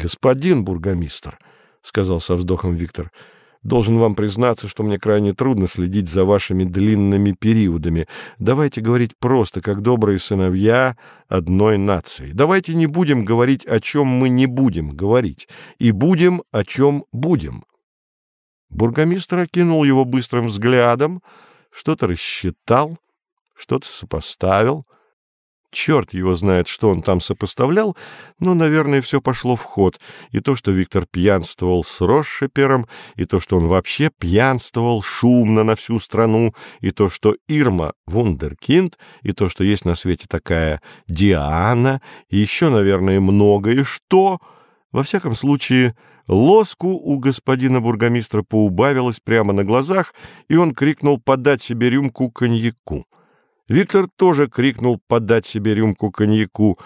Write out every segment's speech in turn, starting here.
Господин бургомистр, — сказал со вздохом Виктор, — Должен вам признаться, что мне крайне трудно следить за вашими длинными периодами. Давайте говорить просто, как добрые сыновья одной нации. Давайте не будем говорить, о чем мы не будем говорить, и будем, о чем будем. Бургомистр окинул его быстрым взглядом, что-то рассчитал, что-то сопоставил — Черт его знает, что он там сопоставлял, но, наверное, все пошло в ход. И то, что Виктор пьянствовал с Росшепером, и то, что он вообще пьянствовал шумно на всю страну, и то, что Ирма — вундеркинд, и то, что есть на свете такая Диана, и еще, наверное, многое что... Во всяком случае, лоску у господина бургомистра поубавилось прямо на глазах, и он крикнул подать себе рюмку коньяку. Виктор тоже крикнул подать себе рюмку коньяку.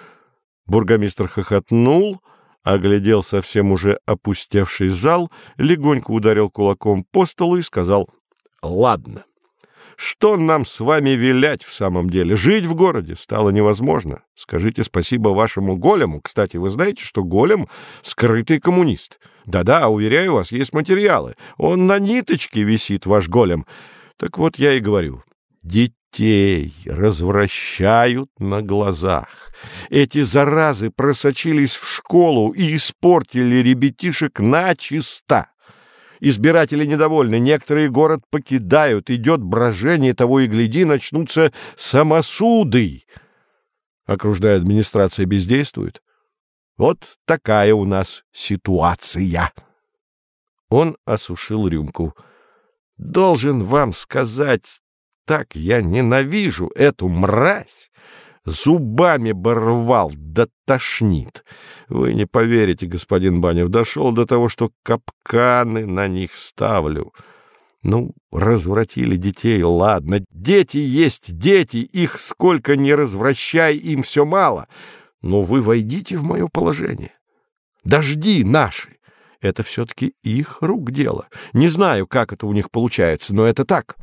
Бургомистр хохотнул, оглядел совсем уже опустевший зал, легонько ударил кулаком по столу и сказал «Ладно». Что нам с вами вилять в самом деле? Жить в городе стало невозможно. Скажите спасибо вашему голему. Кстати, вы знаете, что голем — скрытый коммунист. Да-да, уверяю вас, есть материалы. Он на ниточке висит, ваш голем. Так вот я и говорю. Детей развращают на глазах. Эти заразы просочились в школу и испортили ребятишек начисто. Избиратели недовольны, некоторые город покидают, идет брожение, того и гляди, начнутся самосуды. Окружная администрация бездействует. Вот такая у нас ситуация. Он осушил рюмку. Должен вам сказать, так я ненавижу эту мразь! Зубами бы рвал, да тошнит. Вы не поверите, господин Банев, дошел до того, что капканы на них ставлю. Ну, развратили детей, ладно. Дети есть дети, их сколько не развращай, им все мало. Но вы войдите в мое положение. Дожди наши. Это все-таки их рук дело. Не знаю, как это у них получается, но это так.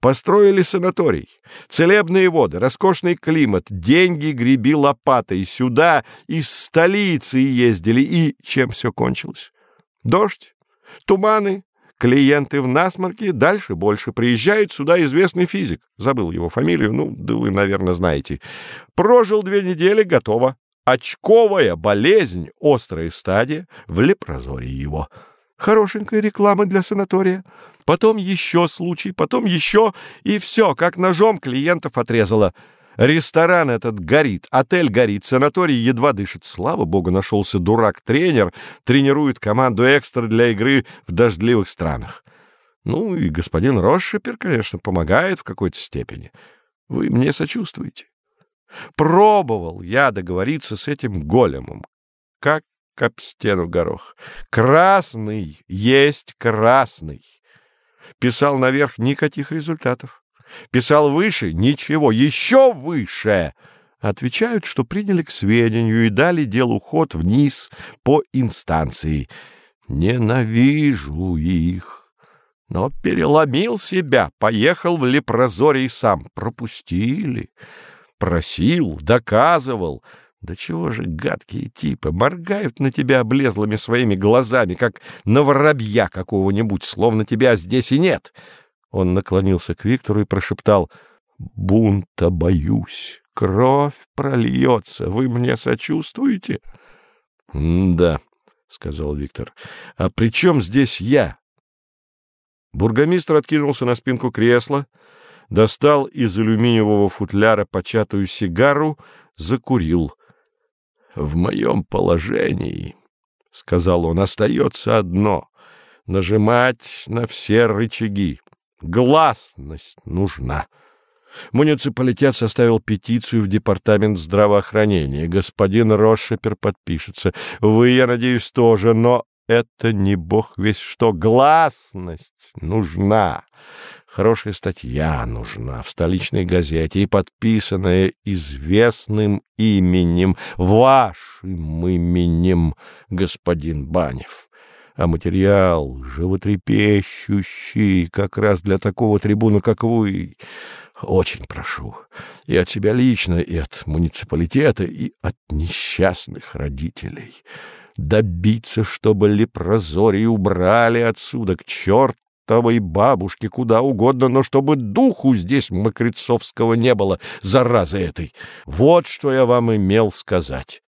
Построили санаторий, целебные воды, роскошный климат, деньги греби лопатой. Сюда из столицы ездили, и чем все кончилось? Дождь, туманы, клиенты в насморке, дальше больше. Приезжает сюда известный физик, забыл его фамилию, ну, да вы, наверное, знаете. Прожил две недели, готово. Очковая болезнь, острая стадия, в лепрозории его. Хорошенькая реклама для санатория. Потом еще случай, потом еще, и все, как ножом клиентов отрезало. Ресторан этот горит, отель горит, санаторий едва дышит. Слава богу, нашелся дурак-тренер, тренирует команду экстра для игры в дождливых странах. Ну и господин Росшипер, конечно, помогает в какой-то степени. Вы мне сочувствуете. Пробовал я договориться с этим големом. Как об стену горох. Красный есть красный. Писал наверх никаких результатов. Писал выше ничего, еще выше. Отвечают, что приняли к сведению и дали делу ход вниз по инстанции. Ненавижу их. Но переломил себя, поехал в Лепрозорий сам. Пропустили. Просил, доказывал — да чего же гадкие типы моргают на тебя облезлыми своими глазами, как на воробья какого-нибудь, словно тебя здесь и нет. Он наклонился к Виктору и прошептал: "Бунта боюсь, кровь прольется. Вы мне сочувствуете?" "Да", сказал Виктор. "А при чем здесь я?" Бургомистр откинулся на спинку кресла, достал из алюминиевого футляра початую сигару, закурил в моем положении, — сказал он, — остается одно — нажимать на все рычаги. Гласность нужна. Муниципалитет составил петицию в департамент здравоохранения. Господин Рошепер подпишется. Вы, я надеюсь, тоже, но это не бог весь что. Гласность нужна. Хорошая статья нужна в столичной газете и подписанная известным именем, вашим именем, господин Банев. А материал животрепещущий как раз для такого трибуна, как вы. Очень прошу. И от себя лично, и от муниципалитета, и от несчастных родителей. Добиться, чтобы лепрозорий убрали отсюда к чертовой бабушке куда угодно, но чтобы духу здесь Мокрецовского не было, заразы этой. Вот что я вам имел сказать.